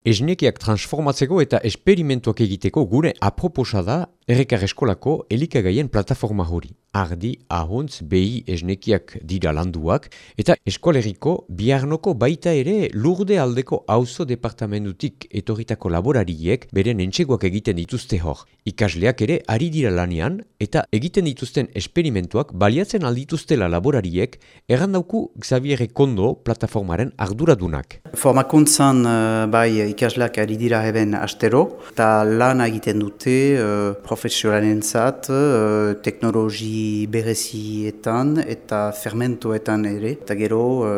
Esnekiak transformatzeko eta esperimentuak egiteko gure aproposa da errekar eskolako elikagaien plataforma hori. Ardi, ahontz, behi esnekiak dira landuak eta eskoleriko biarnoko baita ere lurde aldeko auzo departamentutik etorritako laborariek beren entxegoak egiten dituzte hor. Ikasleak ere ari dira lanean eta egiten dituzten esperimentuak baliatzen aldituztela laborariek errandauku Xavier Kondo plataformaren arduradunak. Formakuntzan uh, bai ikasleak ari dira heben astero, eta lan egiten dute uh, profesionalen zat, uh, teknologi berezietan eta fermentoetan ere, eta gero uh,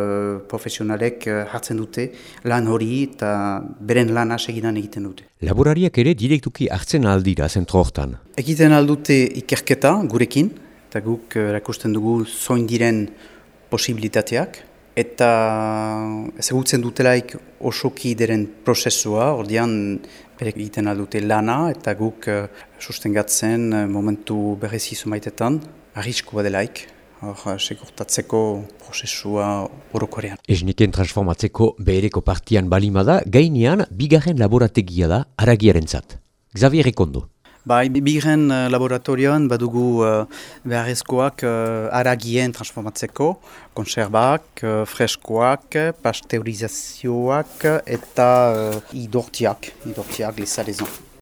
profesionalek hartzen dute lan hori eta beren lan aseginan egiten dute. Laborariak ere direktuki hartzen aldira zentro hortan. Egiten aldute ikerketa gurekin, eta guk erakusten dugu zoin diren posibilitateak, eta ezagutzen dutelaik osoki deren prozesua, ordean berek egiten aldute lana, eta guk uh, sustengatzen uh, momentu berezi zumaitetan, arriskua delaik, hor uh, segurtatzeko prozesua orokorean. Esneken transformatzeko behereko partian balimada, gainean bigarren laborategia da aragiaren zat. Xavier Ekondo. Ba, bigarren uh, laboratorioan badugu uh, beharrezkoak uh, aragien transformatzeko, konserbak, uh, freskoak, pasteurizazioak eta uh, idortiak, idortiak.